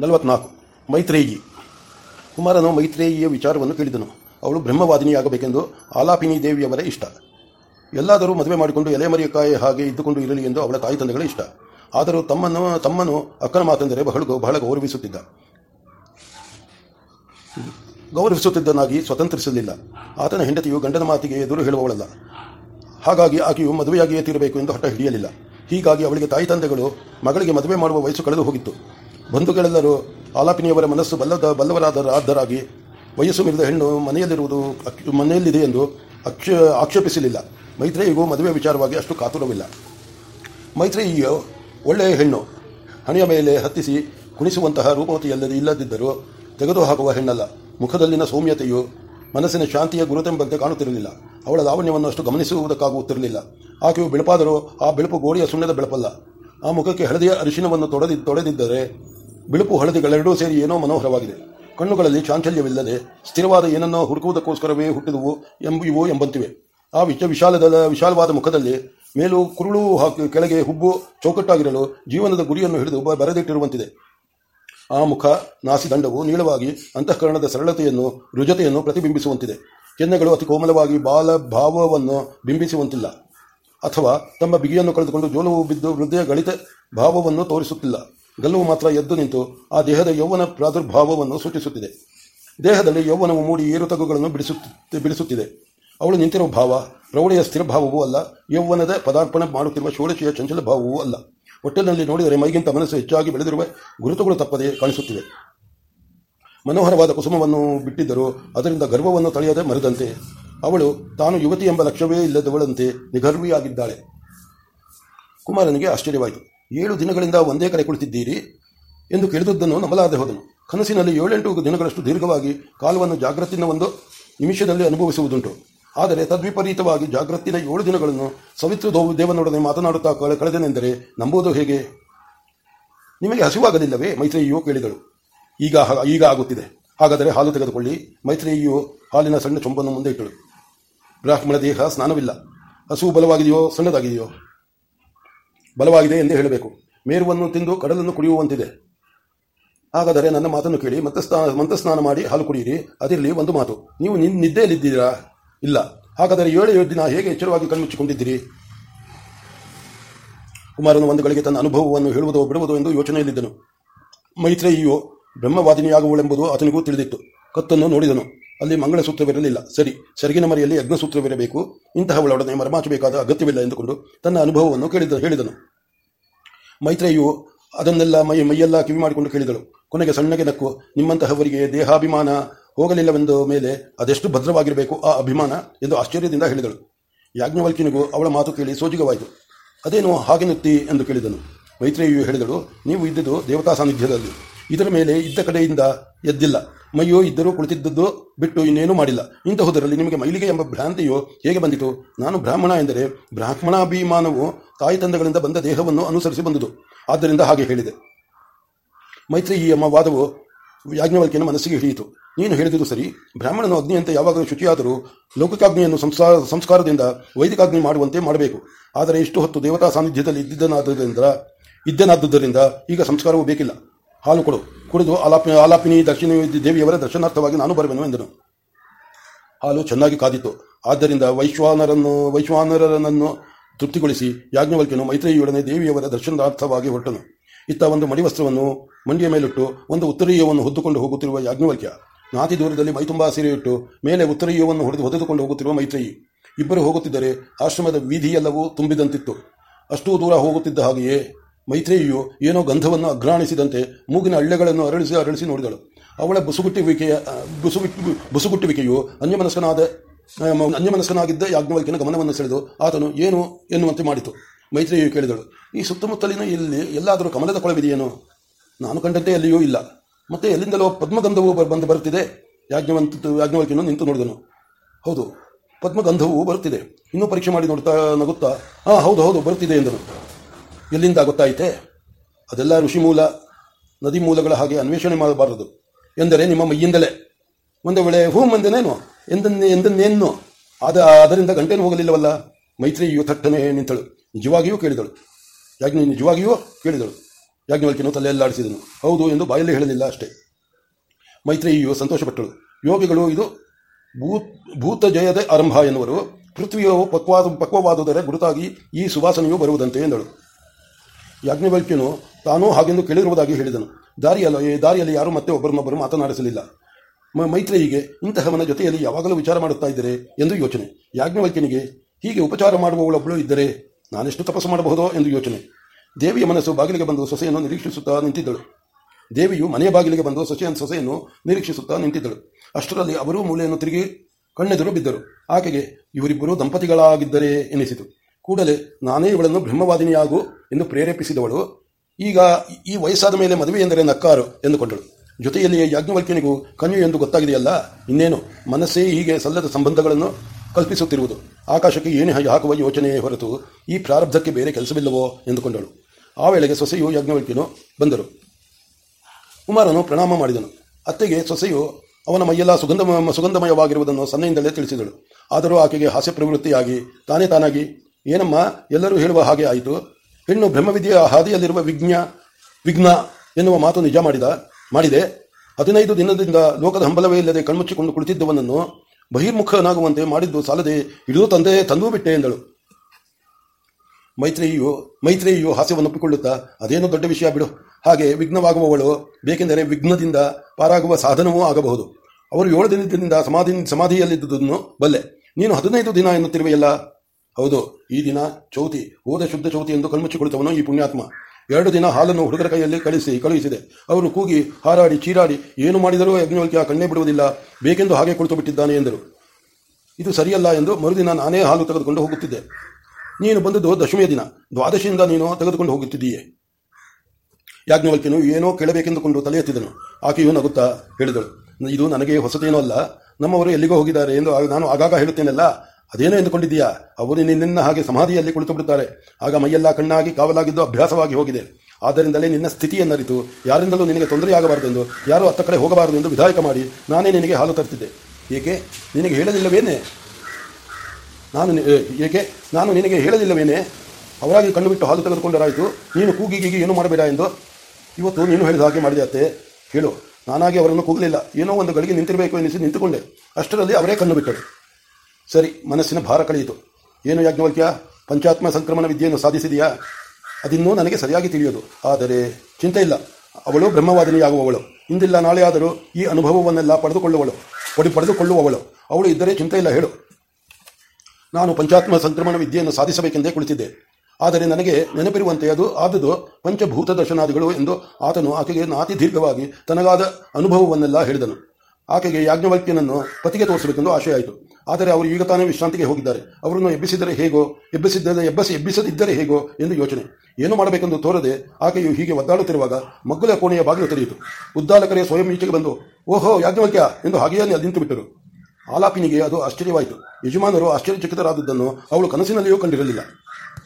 ನಲವತ್ನಾಲ್ಕು. ಮೈತ್ರೇಯಿ. ಕುಮಾರನು ಮೈತ್ರೇಯಿಯ ವಿಚಾರವನ್ನು ಕೇಳಿದನು. ಅವಳು ಬ್ರಹ್ಮವಾದಿನಿಯಾಗಬೇಕೆಂದು ಆಲಾಪಿನಿ ದೇವಿಯವರ ಇಷ್ಟ. ಎಲ್ಲಾದರೂ ಮದುವೆ ಮಾಡಿಕೊಂಡು ಎಲೆಮರಿಕಾಯಿ ಹಾಗೆ ಇದ್ದುಕೊಂಡು ಇರಲಿ ಎಂದು ಅವಳ ತಾಯಿ ತಂದೆಗಳ ಇಷ್ಟ. ಆದರೂ ತಮ್ಮನ್ನು ತಮ್ಮನು ಅಕ್ಕನ ಮಾತೆಂದರೆ ಬಹಳ ಬಹಳ ಗೌರವಿಸುತ್ತಿದ್ದ. ಗೌರವಿಸುತ್ತಿದ್ದನಾಗಿ ಸ್ವತಂತ್ರಿಸಲಿಲ್ಲ. ಆತನ ಹೆಂಡತಿಯು ಗಂಡನ ಮಾತಿಗೆ ಎದುರು ಹೇಳುವವಳಲ್ಲ. ಹಾಗಾಗಿ ಆಕೆಯು ಮದುವೆಯಾಗಿಯೇ ತೀರಬೇಕು ಎಂದು ಹಠ ಹಿಡಿಯಲಿಲ್ಲ ಹೀಗಾಗಿ ಅವಳಿಗೆ ತಾಯಿ ತಂದೆಗಳು ಮಗಳಿಗೆ ಮದುವೆ ಮಾಡುವ ವಯಸ್ಸು ಕಳೆದು ಹೋಗಿತ್ತು. ಬಂಧುಗಳೆಲ್ಲರೂ ಆಲಾಪಿನಿಯವರ ಮನಸ್ಸು ಬಲ್ಲದ ಬಲ್ಲವರಾದ ರಾಧರಾಗಿ ವಯಸ್ಸು ಮೀರಿದ ಹೆಣ್ಣು ಮನೆಯಲ್ಲಿರುವುದು ಮನೆಯಲ್ಲಿದೆ ಎಂದು ಆಕ್ಷೇಪಿಸಲಿಲ್ಲ. ಮೈತ್ರೇಯಿಗೂ ಮದುವೆ ವಿಚಾರವಾಗಿ ಅಷ್ಟು ಕಾತುರವಿಲ್ಲ. ಮೈತ್ರೇಯಿಯು ಒಳ್ಳೆಯ ಹೆಣ್ಣು. ಹಣೆಯ ಮೇಲೆ ಹತ್ತಿಸಿ ಕುಣಿಸುವಂತಹ ರೂಪವತಿಯಲ್ಲದೆ ಇಲ್ಲದಿದ್ದರೂ ತೆಗೆದುಹಾಕುವ ಹೆಣ್ಣಲ್ಲ. ಮುಖದಲ್ಲಿನ ಸೌಮ್ಯತೆಯು ಮನಸ್ಸಿನ ಶಾಂತಿಯ ಗುರುತೆಂಬಂತೆ ಕಾಣುತ್ತಿರಲಿಲ್ಲ. ಅವಳ ಲಾವಣ್ಯವನ್ನು ಅಷ್ಟು ಗಮನಿಸುವುದಕ್ಕಾಗುತ್ತಿರಲಿಲ್ಲ. ಆಕೆಯು ಬೆಳಪಾದರೂ ಆ ಬೆಳಪು ಗೋಡೆಯ ಸುಣ್ಣದ ಬೆಳಪಲ್ಲ. ಆ ಮುಖಕ್ಕೆ ಹಳದಿಯ ಅರಿಶಿನವನ್ನು ತೊಡೆದಿ, ತೊಡೆದಿದ್ದರೆ ಬಿಳುಪು ಹಳದಿಗಳೆರಡೂ ಸೇರಿ ಏನೋ ಮನೋಹರವಾಗಿದೆ. ಕಣ್ಣುಗಳಲ್ಲಿ ಚಾಂಚಲ್ಯವಿಲ್ಲದೆ ಸ್ಥಿರವಾದ ಏನನ್ನೋ ಹುಡುಕುವುದಕ್ಕೋಸ್ಕರವೇ ಹುಟ್ಟಿದವು ಎಂಬ ಇವು ಎಂಬಂತಿವೆ. ಆ ವಿಚ ವಿಶಾಲದ ವಿಶಾಲವಾದ ಮುಖದಲ್ಲಿ ಮೇಲೂ ಕುರುಳು ಹಾಕಿ ಕೆಳಗೆ ಹುಬ್ಬು ಚೌಕಟ್ಟಾಗಿರಲು ಜೀವನದ ಗುರಿಯನ್ನು ಹಿಡಿದು ಬರೆದಿಟ್ಟಿರುವಂತಿದೆ. ಆ ಮುಖ ನಾಸಿದಂಡವು ನೀಳವಾಗಿ ಅಂತಃಕರಣದ ಸರಳತೆಯನ್ನು, ರುಜತೆಯನ್ನು ಪ್ರತಿಬಿಂಬಿಸುವಂತಿದೆ. ಕೆನ್ನೆಗಳು ಅತಿ ಕೋಮಲವಾಗಿ ಬಾಲ ಭಾವವನ್ನು ಬಿಂಬಿಸುವಂತಿಲ್ಲ. ಅಥವಾ ತಮ್ಮ ಬಿಗಿಯನ್ನು ಕಳೆದುಕೊಂಡು ಜೋಲವು ಬಿದ್ದು ಹೃದಯ ಗಳಿತ ಭಾವವನ್ನು ತೋರಿಸುತ್ತಿಲ್ಲ. ಗಲ್ಲವು ಮಾತ್ರ ಎದ್ದು ನಿಂತು ಆ ದೇಹದ ಯೌವನ ಪ್ರಾದುರ್ಭಾವವನ್ನು ಸೂಚಿಸುತ್ತಿದೆ. ದೇಹದಲ್ಲಿ ಯೌವನವು ಮೂಡಿ ಏರುತಗುಗಳನ್ನು ಬಿಡಿಸುತ್ತಿ, ಬಿಡಿಸುತ್ತಿದೆ. ಅವಳು ನಿಂತಿರುವ ಭಾವ ಪ್ರೌಢೆಯ ಸ್ಥಿರ ಭಾವವೂ ಅಲ್ಲ, ಯೌವನದ ಪದಾರ್ಪಣೆ ಮಾಡುತ್ತಿರುವ ಷೋಡಶಿಯ ಚಂಚಲ ಭಾವವೂ ಅಲ್ಲ. ಒಟ್ಟಿನಲ್ಲಿ ನೋಡಿದರೆ ಮೈಗಿಂತ ಮನಸ್ಸು ಹೆಚ್ಚಾಗಿ ಬೆಳೆದಿರುವ ಗುರುತುಗಳು ತಪ್ಪದೆ ಕಾಣಿಸುತ್ತಿವೆ. ಮನೋಹರವಾದ ಕುಸುಮವನ್ನು ಬಿಟ್ಟಿದ್ದರೂ ಅದರಿಂದ ಗರ್ವವನ್ನು ತಳೆಯದೆ ಮರೆದಂತೆ ಅವಳು ತಾನು ಯುವತಿ ಎಂಬ ಲಕ್ಷ್ಯವೇ ಇಲ್ಲದವಳಂತೆ ನಿಗರ್ವಿಯಾಗಿದ್ದಾಳೆ ಕುಮಾರನಿಗೆ ಆಶ್ಚರ್ಯವಾಯಿತು. ಏಳು ದಿನಗಳಿಂದ ಒಂದೇ ಕಡೆ ಕುಳಿತಿದ್ದೀರಿ ಎಂದು ಕೇಳಿದುದನ್ನು ನಂಬಲಾರದೆ ಹೋದನು. ಕನಸಿನಲ್ಲಿ ಏಳೆಂಟು ದಿನಗಳಷ್ಟು ದೀರ್ಘವಾಗಿ ಕಾಲವನ್ನು ಜಾಗ್ರತಿನ ಒಂದು ನಿಮಿಷದಲ್ಲಿ ಅನುಭವಿಸುವುದುಂಟು. ಆದರೆ ತದ್ವಿಪರೀತವಾಗಿ ಜಾಗ್ರತಿನ ಏಳು ದಿನಗಳನ್ನು ಸವಿತ್ರ ದೇವನೊಡನೆ ಮಾತನಾಡುತ್ತಾ ಕಳೆ- ಕಳೆದನೆಂದರೆ ನಂಬುವುದು ಹೇಗೆ? ನಿಮಗೆ ಹಸಿವಾಗಲಿಲ್ಲವೇ? ಮೈತ್ರಿಯು ಕೇಳಿದಳು. ಈಗ ಈಗ ಆಗುತ್ತಿದೆ. ಹಾಗಾದರೆ ಹಾಲು ತೆಗೆದುಕೊಳ್ಳಿ. ಮೈತ್ರಿಯು ಹಾಲಿನ ಸಣ್ಣ ಚೊಂಬನ್ನು ಮುಂದೆ ಇಟ್ಟಳು. ಬ್ರಾಹ್ಮಣ ದೇಹ ಸ್ನಾನವಿಲ್ಲ. ಹಸುವು ಬಲವಾಗಿದೆಯೋ, ಸಣ್ಣದಾಗಿದೆಯೋ? ಬಲವಾಗಿದೆ ಎಂದೇ ಹೇಳಬೇಕು. ಮೇರುವನ್ನು ತಿಂದು ಕಡಲನ್ನು ಕುಡಿಯುವಂತಿದೆ. ಹಾಗಾದರೆ ನನ್ನ ಮಾತನ್ನು ಕೇಳಿ ಮತ್ತೆ ಸ್ನಾನ ಮಂತಸ್ನಾನ ಮಾಡಿ ಹಾಲು ಕುಡಿಯಿರಿ. ಅದಿರಲಿ ಒಂದು ಮಾತು. ನೀವು ನಿದ್ದೆಯಲ್ಲಿದ್ದೀರಾ ಇಲ್ಲ. ಹಾಗಾದರೆ ಏಳು ಏಳು ದಿನ ಹೇಗೆ ಎಚ್ಚರವಾಗಿ ಕಣ್ಮುಚ್ಚಿಕೊಂಡಿದ್ದೀರಿ? ಕುಮಾರನು ಒಂದು ಗಳಿಗೆ ತನ್ನ ಅನುಭವವನ್ನು ಹೇಳುವುದೋ ಬಿಡುವುದೋ ಎಂದು ಯೋಚನೆಯಲ್ಲಿದ್ದನು. ಮೈತ್ರೇಯಿಯು ಬ್ರಹ್ಮವಾದಿನಿಯಾಗುವಳೆಂಬುದು ಆತನಿಗೂ ತಿಳಿದಿತ್ತು. ಕತ್ತನ್ನು ನೋಡಿದನು. ಅಲ್ಲಿ ಮಂಗಳಸೂತ್ರವಿರಲಿಲ್ಲ. ಸರಿ, ಸೆರಗಿನ ಮರೆಯಲ್ಲಿ ಯಜ್ಞಸೂತ್ರವಿರಬೇಕು. ಇಂತಹವಳೊಡನೆ ಮರಮಾಚಬೇಕಾದ ಅಗತ್ಯವಿಲ್ಲ ಎಂದುಕೊಂಡು ತನ್ನ ಅನುಭವವನ್ನು ಕೇಳಿದ, ಹೇಳಿದನು. ಮೈತ್ರೇಯು ಅದನ್ನೆಲ್ಲ ಮೈ, ಮೈಯೆಲ್ಲ ಕಿವಿ ಮಾಡಿಕೊಂಡು ಕೇಳಿದಳು. ಕೊನೆಗೆ ಸಣ್ಣಗೆ ನಕ್ಕು, ನಿಮ್ಮಂತಹವರಿಗೆ ದೇಹಾಭಿಮಾನ ಹೋಗಲಿಲ್ಲವೆಂದು ಮೇಲೆ ಅದೆಷ್ಟು ಭದ್ರವಾಗಿರಬೇಕು ಆ ಅಭಿಮಾನ? ಎಂದು ಆಶ್ಚರ್ಯದಿಂದ ಹೇಳಿದಳು. ಯಾಜ್ಞವಲ್ಕಿನಿಗೂ ಅವಳ ಮಾತು ಕೇಳಿ ಸೋಜಿಗವಾಯಿತು. ಅದೇನು ಹಾಗೆ ನುತ್ತಿ? ಎಂದು ಕೇಳಿದನು. ಮೈತ್ರೇಯು ಹೇಳಿದಳು, ನೀವು ಇದ್ದುದು ದೇವತಾ ಸಾನ್ನಿಧ್ಯದಲ್ಲಿ. ಇದರ ಮೇಲೆ ಇದ್ದ ಕಡೆಯಿಂದ ಎದ್ದಿಲ್ಲ. ಮೈಯೋ ಇದ್ದರೂ ಕುಳಿತಿದ್ದದ್ದು ಬಿಟ್ಟು ಇನ್ನೇನೂ ಮಾಡಿಲ್ಲ. ಇಂತಹುದರಲ್ಲಿ ನಿಮಗೆ ಮೈಲಿಗೆ ಎಂಬ ಭ್ರಾಂತಿಯು ಹೇಗೆ ಬಂದಿತು? ನಾನು ಬ್ರಾಹ್ಮಣ ಎಂದರೆ ಬ್ರಾಹ್ಮಣಾಭಿಮಾನವು ತಾಯಿ ತಂದೆಗಳಿಂದ ಬಂದ ದೇಹವನ್ನು ಅನುಸರಿಸಿ ಬಂದುದು. ಆದ್ದರಿಂದ ಹಾಗೆ ಹೇಳಿದೆ. ಮೈತ್ರಿ ಈ ಎಂಬ ವಾದವು ಯಾಜ್ಞವಲ್ಕಿಯನ ಮನಸ್ಸಿಗೆ ಹಿಡಿಯಿತು. ನೀನು ಹೇಳಿದುದು ಸರಿ. ಬ್ರಾಹ್ಮಣನು ಅಗ್ನಿಯಂತೆ ಯಾವಾಗಲೂ ಶುಚಿಯಾದರೂ ಲೌಕಿಕಾಗ್ನಿಯನ್ನು ಸಂಸ್ಕಾರ ಸಂಸ್ಕಾರದಿಂದ ವೈದಿಕಾಗ್ನಿ ಮಾಡುವಂತೆ ಮಾಡಬೇಕು. ಆದರೆ ಇಷ್ಟು ಹೊತ್ತು ದೇವತಾ ಸಾನ್ನಿಧ್ಯದಲ್ಲಿ ಇದ್ದಿದ್ದನಾದ್ದರಿಂದ, ಇದ್ದನಾದುದರಿಂದ ಈಗ ಸಂಸ್ಕಾರವೂ ಬೇಕಿಲ್ಲ. ಹಾಲು ಕೊಡು. ಕುಡಿದು ಆಲಾಪಿ ಆಲಾಪಿನಿ ದಕ್ಷಿಣ ದೇವಿಯವರ ದರ್ಶನಾರ್ಥವಾಗಿ ನಾನು ಬರುವೆನು ಎಂದನು. ಹಾಲು ಚೆನ್ನಾಗಿ ಕಾದಿತ್ತು. ಆದ್ದರಿಂದ ವೈಶ್ವಾನರನ್ನು ವೈಶ್ವಾನರನನ್ನು ತೃಪ್ತಿಗೊಳಿಸಿ ಯಾಜ್ಞವಲ್ಕ್ಯನು ಮೈತ್ರಿಯೊಡನೆ ದೇವಿಯವರ ದರ್ಶನಾರ್ಥವಾಗಿ ಹೊರಟನು. ಇತ್ತ ಒಂದು ಮಡಿವಸ್ತ್ರವನ್ನು ಮಂಡಿಯ ಮೇಲಿಟ್ಟು ಒಂದು ಉತ್ತರೀಯವನ್ನು ಹೊದ್ದುಕೊಂಡು ಹೋಗುತ್ತಿರುವ ಯಾಜ್ಞವಲ್ಕ್ಯ, ನಾತಿ ದೂರದಲ್ಲಿ ಮೈತುಂಬಾ ಸೀರೆಯಿಟ್ಟು ಮೇಲೆ ಉತ್ತರೀಯವನ್ನು ಹೊಡೆದು ಹೊದೆದುಕೊಂಡು ಹೋಗುತ್ತಿರುವ ಮೈತ್ರೇಯಿ ಇಬ್ಬರು ಹೋಗುತ್ತಿದ್ದರೆ ಆಶ್ರಮದ ವೀಧಿಯೆಲ್ಲವೂ ತುಂಬಿದಂತಿತ್ತು. ಅಷ್ಟೂ ದೂರ ಹೋಗುತ್ತಿದ್ದ ಹಾಗೆಯೇ ಮೈತ್ರೇಯಿಯು ಏನೋ ಗಂಧವನ್ನು ಅಗ್ರಾಣಿಸಿದಂತೆ ಮೂಗಿನ ಹಳ್ಳೆಗಳನ್ನು ಅರಳಿಸಿ ಅರಳಿಸಿ ನೋಡಿದಳು. ಅವಳ ಬುಸುಗುಟ್ಟುವಿಕೆಯ ಬುಸುಗುಟ್ಟು ಬುಸುಗುಟ್ಟುವಿಕೆಯು ಅನ್ಯಮನಸ್ಕನಾದ ಅನ್ಯಮನಸ್ಕನಾಗಿದ್ದ ಯಾಜ್ಞವಲ್ಕಿನ ಗಮನವನ್ನು ಸೆಳೆದು ಆತನು ಏನು ಎನ್ನುವಂತೆ ಮಾಡಿತು. ಮೈತ್ರಿಯು ಕೇಳಿದಳು, ಈ ಸುತ್ತಮುತ್ತಲಿನ ಇಲ್ಲಿ ಎಲ್ಲಾದರೂ ಕಮಲದ ಕೊಳವಿದೆಯೇನು? ನಾನು ಕಂಡಂತೆ ಅಲ್ಲಿಯೂ ಇಲ್ಲ. ಮತ್ತೆ ಎಲ್ಲಿಂದಲೋ ಪದ್ಮಗಂಧವು ಬಂದು ಬರುತ್ತಿದೆ. ಯಾಜ್ಞವಂತ, ಯಾಜ್ಞವಲ್ಕಿಯನ್ನು ನಿಂತು ನೋಡಿದನು. ಹೌದು, ಪದ್ಮಗಂಧವು ಬರುತ್ತಿದೆ. ಇನ್ನೂ ಪರೀಕ್ಷೆ ಮಾಡಿ ನೋಡ್ತಾ ನಗುತ್ತಾ ಹಾ ಹೌದು ಹೌದು, ಬರುತ್ತಿದೆ ಎಂದನು. ಎಲ್ಲಿಂದ ಗೊತ್ತಾಯಿತೆ ಅದೆಲ್ಲ ಋಷಿ ಮೂಲ, ನದಿ ಮೂಲಗಳ ಹಾಗೆ ಅನ್ವೇಷಣೆ ಮಾಡಬಾರದು. ಎಂದರೆ ನಿಮ್ಮ ಮೈಯಿಂದಲೇ. ಒಂದು ವೇಳೆ ಹೂ ಮಂದನೇನು? ಎಂದನ್ನೇ, ಎಂದನ್ನೇನು? ಆದ, ಅದರಿಂದ ಗಂಟೇನು ಹೋಗಲಿಲ್ಲವಲ್ಲ? ಮೈತ್ರಿಯು ಥಟ್ಟನೆ ನಿಂತಳು. ನಿಜವಾಗಿಯೂ ಕೇಳಿದಳು. ಯಾಜ್ಞ ನಿಜವಾಗಿಯೂ ಕೇಳಿದಳು? ಯಾಜ್ಞವಲ್ಕಿನು ತಲೆಯಲ್ಲಾಡಿಸಿದನು ಹೌದು ಎಂದು ಬಾಯಲ್ಲಿ ಹೇಳಲಿಲ್ಲ ಅಷ್ಟೇ. ಮೈತ್ರಿಯು ಸಂತೋಷಪಟ್ಟಳು. ಯೋಗಿಗಳು ಇದು ಭೂತ್, ಭೂತ ಜಯದ ಆರಂಭ ಎನ್ನುವರು. ಪೃಥ್ವಿಯು ಪಕ್ವಾದ ಪಕ್ವವಾದುದರ ಗುರುತಾಗಿ ಈ ಸುವಾಸನೆಯು ಬರುವುದಂತೆ ಎಂದಳು. ಯಾಜ್ಞವಲ್ಕ್ಯನು ತಾನೂ ಹಾಗೆಂದು ಕೇಳಿರುವುದಾಗಿ ಹೇಳಿದನು. ದಾರಿಯಲ್ಲಿ ದಾರಿಯಲ್ಲಿ ಯಾರೂ ಮತ್ತೆ ಒಬ್ಬರನ್ನೊಬ್ಬರು ಮಾತನಾಡಿಸಲಿಲ್ಲ. ಮೈತ್ರಿಯಿಗೆ ಇಂತಹವನ ಜೊತೆಯಲ್ಲಿ ಯಾವಾಗಲೂ ವಿಚಾರ ಮಾಡುತ್ತಾ ಇದ್ದರೆ ಎಂದು ಯೋಚನೆ. ಯಾಜ್ಞವಲ್ಕ್ಯನಿಗೆ, ಹೀಗೆ ಉಪಚಾರ ಮಾಡುವವಳೊಬ್ಬಳು ಇದ್ದರೆ ನಾನೆಷ್ಟು ತಪಸ್ಸು ಮಾಡಬಹುದೋ ಎಂದು ಯೋಚನೆ. ದೇವಿಯ ಮನಸ್ಸು ಬಾಗಿಲಿಗೆ ಬಂದು ಸೊಸೆಯನ್ನು ನಿರೀಕ್ಷಿಸುತ್ತಾ ನಿಂತಿದ್ದಳು. ದೇವಿಯು ಮನೆಯ ಬಾಗಿಲಿಗೆ ಬಂದು ಸೊಸೆಯ ಸೊಸೆಯನ್ನು ನಿರೀಕ್ಷಿಸುತ್ತಾ ನಿಂತಿದ್ದಳು. ಅಷ್ಟರಲ್ಲಿ ಅವರೂ ಮೂಲೆಯನ್ನು ತಿರುಗಿ ಕಣ್ಣೆದುರು ಬಿದ್ದರು. ಆಕೆಗೆ, ಇವರಿಬ್ಬರೂ ದಂಪತಿಗಳಾಗಿದ್ದರೆ ಎನಿಸಿತು. ಕೂಡಲೇ ನಾನೇ ಇವಳನ್ನು ಬ್ರಹ್ಮವಾದಿನಿಯಾಗು ಎಂದು ಪ್ರೇರೇಪಿಸಿದವಳು. ಈಗ ಈ ವಯಸ್ಸಾದ ಮೇಲೆ ಮದುವೆ ಎಂದರೆ ನಕ್ಕಾರು ಎಂದುಕೊಂಡಳು. ಜೊತೆಯಲ್ಲಿಯೇ ಯಾಜ್ಞವಲ್ಕ್ಯನಿಗೂ ಕನ್ಯು ಎಂದು ಗೊತ್ತಾಗಿದೆಯಲ್ಲ, ಇನ್ನೇನು? ಮನಸ್ಸೇ ಹೀಗೆ ಸಲ್ಲದ ಸಂಬಂಧಗಳನ್ನು ಕಲ್ಪಿಸುತ್ತಿರುವುದು. ಆಕಾಶಕ್ಕೆ ಏಣಿ ಹಾಕುವ ಯೋಚನೆಯೇ ಹೊರತು ಈ ಪ್ರಾರಬ್ಧಕ್ಕೆ ಬೇರೆ ಕೆಲಸವಿಲ್ಲವೋ ಎಂದುಕೊಂಡಳು. ಆ ವೇಳೆಗೆ ಸೊಸೆಯು ಯಾಜ್ಞವಲ್ಕ್ಯನು ಬಂದರು. ಕುಮಾರನು ಪ್ರಣಾಮ ಮಾಡಿದನು. ಅತ್ತೆಗೆ ಸೊಸೆಯು ಅವನ ಮೈಯೆಲ್ಲ ಸುಗಂಧ ಸುಗಂಧಮಯವಾಗಿರುವುದನ್ನು ಸನ್ನೆಯಿಂದಲೇ ತಿಳಿಸಿದಳು. ಆದರೂ ಆಕೆಗೆ ಹಾಸ್ಯ ಪ್ರವೃತ್ತಿಯಾಗಿ ತಾನೇ ತಾನಾಗಿ ಏನಮ್ಮ? ಎಲ್ಲರೂ ಹೇಳುವ ಹಾಗೆ ಆಯಿತು. ಹೆಣ್ಣು ಬ್ರಹ್ಮವಿದ್ಯೆಯ ಹಾದಿಯಲ್ಲಿರುವ ವಿಘ್ನ ವಿಘ್ನ ಎನ್ನುವ ಮಾತು ನಿಜ ಮಾಡಿದ, ಮಾಡಿದೆ. ಹದಿನೈದು ದಿನದಿಂದ ಲೋಕದ ಹಂಬಲವೇ ಇಲ್ಲದೆ ಕಣ್ಮುಚ್ಚಿಕೊಂಡು ಕುಳಿತಿದ್ದವನನ್ನು ಬಹಿರ್ಮುಖನಾಗುವಂತೆ ಮಾಡಿದ್ದು ಸಾಲದೆ ಹಿಡಿದು ತಂದೆ ತಂದೂ ಬಿಟ್ಟೆ ಎಂದಳು. ಮೈತ್ರಿಯು ಮೈತ್ರಿಯು ಹಾಸ್ಯವನ್ನು ಒಪ್ಪಿಕೊಳ್ಳುತ್ತಾ, ಅದೇನು ದೊಡ್ಡ ವಿಷಯ ಬಿಡು. ಹಾಗೆ ವಿಘ್ನವಾಗುವವಳು ಬೇಕೆಂದರೆ ವಿಘ್ನದಿಂದ ಪಾರಾಗುವ ಸಾಧನವೂ ಆಗಬಹುದು. ಅವರು ಏಳು ದಿನದಿಂದ ಸಮಾಧಿ, ಸಮಾಧಿಯಲ್ಲಿದ್ದುದನ್ನು ಬಲ್ಲೆ. ನೀನು ಹದಿನೈದು ದಿನ ಎನ್ನುತ್ತಿರುವೆಯಲ್ಲ ಹೌದು, ಈ ದಿನ ಚೌತಿ ಹೋದ ಶುದ್ಧ ಚೌತಿ ಎಂದು ಕಣ್ಮುಚ್ಚಿಕೊಳ್ಳುತ್ತವನು ಈ ಪುಣ್ಯಾತ್ಮ. ಎರಡು ದಿನ ಹಾಲನ್ನು ಹುಡುಗರ ಕೈಯಲ್ಲಿ ಕಳಿಸಿ, ಕಳುಹಿಸಿದೆ. ಅವರು ಕೂಗಿ, ಹಾರಾಡಿ, ಚೀರಾಡಿ, ಏನು ಮಾಡಿದರೂ ಯಜ್ಞವಲ್ಕ್ಯ ಕಣ್ಣೇ ಬಿಡುವುದಿಲ್ಲ. ಬೇಕೆಂದು ಹಾಗೆ ಕುಳಿತು ಬಿಟ್ಟಿದ್ದಾನೆ ಎಂದರು. ಇದು ಸರಿಯಲ್ಲ ಎಂದು ಮರುದಿನ ನಾನೇ ಹಾಲು ತೆಗೆದುಕೊಂಡು ಹೋಗುತ್ತಿದ್ದೆ. ನೀನು ಬಂದದ್ದು ದಶಮಿಯ ದಿನ. ದ್ವಾದಶಿಯಿಂದ ನೀನು ತೆಗೆದುಕೊಂಡು ಹೋಗುತ್ತಿದ್ದೀಯೆ. ಯಾಜ್ಞವಲ್ಕ್ಯನು ಏನೋ ಕೇಳಬೇಕೆಂದುಕೊಂಡು ತಲೆ ಎತ್ತಿದನು. ಆಕೆಯೂ ನಗುತ್ತಾ ಹೇಳಿದಳು, ಇದು ನನಗೆ ಹೊಸತೇನೂ ಅಲ್ಲ. ನಮ್ಮವರು ಎಲ್ಲಿಗೋ ಹೋಗಿದ್ದಾರೆ ಎಂದು ನಾನು ಆಗಾಗ ಹೇಳುತ್ತೇನಲ್ಲ. ಅದೇನೋ ಎಂದುಕೊಂಡಿದ್ದೀಯಾ? ಅವರು ನಿನ್ನ ಹಾಗೆ ಸಮಾಧಿಯಲ್ಲಿ ಕುಳಿತು ಬಿಡುತ್ತಾರೆ ಆಗ ಮೈಯೆಲ್ಲ ಕಣ್ಣಾಗಿ ಕಾವಲಾಗಿದ್ದು ಅಭ್ಯಾಸವಾಗಿ ಹೋಗಿದೆ. ಆದ್ದರಿಂದಲೇ ನಿನ್ನ ಸ್ಥಿತಿಯನ್ನರಿತು. ಯಾರಿಂದಲೂ ನಿನಗೆ ತೊಂದರೆಯಾಗಬಾರದೆಂದು, ಯಾರೂ ಅತ್ತ ಕಡೆ ಹೋಗಬಾರದು ಎಂದು ವಿಧಾಯಕ ಮಾಡಿ ನಾನೇ ನಿನಗೆ ಹಾಲು ತರ್ತಿದ್ದೆ. ಏಕೆ? ನಿನಗೆ ಹೇಳಲಿಲ್ಲವೇನೆ? ನಾನು ಏಕೆ? ನಾನು ನಿನಗೆ ಹೇಳಲಿಲ್ಲವೇನೆ? ಅವರಾಗಿ ಕಣ್ಣು ಬಿಟ್ಟು ಹಾಲು ತೆಗೆದುಕೊಂಡರಾಯಿತು. ನೀನು ಕೂಗಿ ಗೀಗಿ ಏನು ಮಾಡಬೇಡ ಎಂದು? ಇವತ್ತು ನೀನು ಹೇಳಿದ ಹಾಗೆ ಮಾಡಿದೆ ಅತ್ತೆ. ಹೇಳು. ನಾನಾಗಿ ಅವರನ್ನು ಕೂಗಲಿಲ್ಲ. ಏನೋ ಒಂದು ಗಳಿಗೆ ನಿಂತಿರಬೇಕು ಎನಿಸಿ ನಿಂತುಕೊಂಡೆ. ಅಷ್ಟರಲ್ಲಿ ಅವರೇ ಕಣ್ಣು ಬಿಟ್ಟರು. ಸರಿ, ಮನಸ್ಸಿನ ಭಾರ ಕಳೆಯಿತು. ಏನು ಯಾಜ್ಞವಲ್ಕ್ಯ ಪಂಚಾತ್ಮ ಸಂಕ್ರಮಣ ವಿದ್ಯೆಯನ್ನು ಸಾಧಿಸಿದೆಯಾ? ಅದಿನ್ನೂ ನನಗೆ ಸರಿಯಾಗಿ ತಿಳಿಯೋದು. ಆದರೆ ಚಿಂತೆ ಇಲ್ಲ. ಅವಳು ಬ್ರಹ್ಮವಾದಿನಿಯಾಗುವವಳು. ಇಂದಿಲ್ಲ, ನಾಳೆ ಆದರೂ ಈ ಅನುಭವವನ್ನೆಲ್ಲ ಪಡೆದುಕೊಳ್ಳುವಳು. ಪಡಿ, ಪಡೆದುಕೊಳ್ಳುವವಳು. ಅವಳು ಇದ್ದರೆ ಚಿಂತೆ ಇಲ್ಲ, ಹೇಳು. ನಾನು ಪಂಚಾತ್ಮ ಸಂಕ್ರಮಣ ವಿದ್ಯೆಯನ್ನು ಸಾಧಿಸಬೇಕೆಂದೇ ಕುಳಿತಿದ್ದೆ. ಆದರೆ ನನಗೆ ನೆನಪಿರುವಂತೆ ಅದು ಆದದು ಪಂಚಭೂತ ದರ್ಶನಾದಿಗಳು ಎಂದು ಆತನು ಆಕೆಗೆ ನಾತಿ ದೀರ್ಘವಾಗಿ ತನಗಾದ ಅನುಭವವನ್ನೆಲ್ಲ ಹೇಳಿದನು. ಆಕೆಗೆ ಯಾಜ್ಞವಲ್ಕ್ಯನನ್ನು ಪತಿಗೆ ತೋರಿಸಬೇಕೆಂದು ಆಯಿತು ಆದರೆ ಅವರು ಈಗ ತಾನೇ ವಿಶ್ರಾಂತಿಗೆ ಹೋಗಿದ್ದಾರೆ. ಅವರನ್ನು ಎಬ್ಬಿಸಿದರೆ ಹೇಗೋ, ಎಬ್ಬಿಸಿದ್ದರೆ, ಎಬ್ಬಸಿ, ಎಬ್ಬಿಸದಿದ್ದರೆ ಹೇಗೋ ಎಂದು ಯೋಚನೆ. ಏನು ಮಾಡಬೇಕೆಂದು ತೋರದೆ ಆಕೆಯು ಹೀಗೆ ಒದ್ದಾಡುತ್ತಿರುವಾಗ ಮಗ್ಗುಲ ಕೋಣೆಯ ಬಾಗಿಲು ತೆರೆಯಿತು. ಉದ್ದಾಲಕರೇ ಸ್ವಯಂ ಈಚೆಗೆ ಬಂದು, ಓಹೋ, ಯಾಜ್ಞವಲ್ಕ್ಯ! ಎಂದು ಹಾಗೆಯೇ ನಿಂತು ಬಿಟ್ಟರು. ಆಲಾಪಿನಿಗೆ ಅದು ಆಶ್ಚರ್ಯವಾಯಿತು. ಯಜಮಾನರು ಆಶ್ಚರ್ಯಚಕಿತರಾದದ್ದನ್ನು ಅವಳು ಕನಸಿನಲ್ಲಿಯೂ ಕಂಡಿರಲಿಲ್ಲ.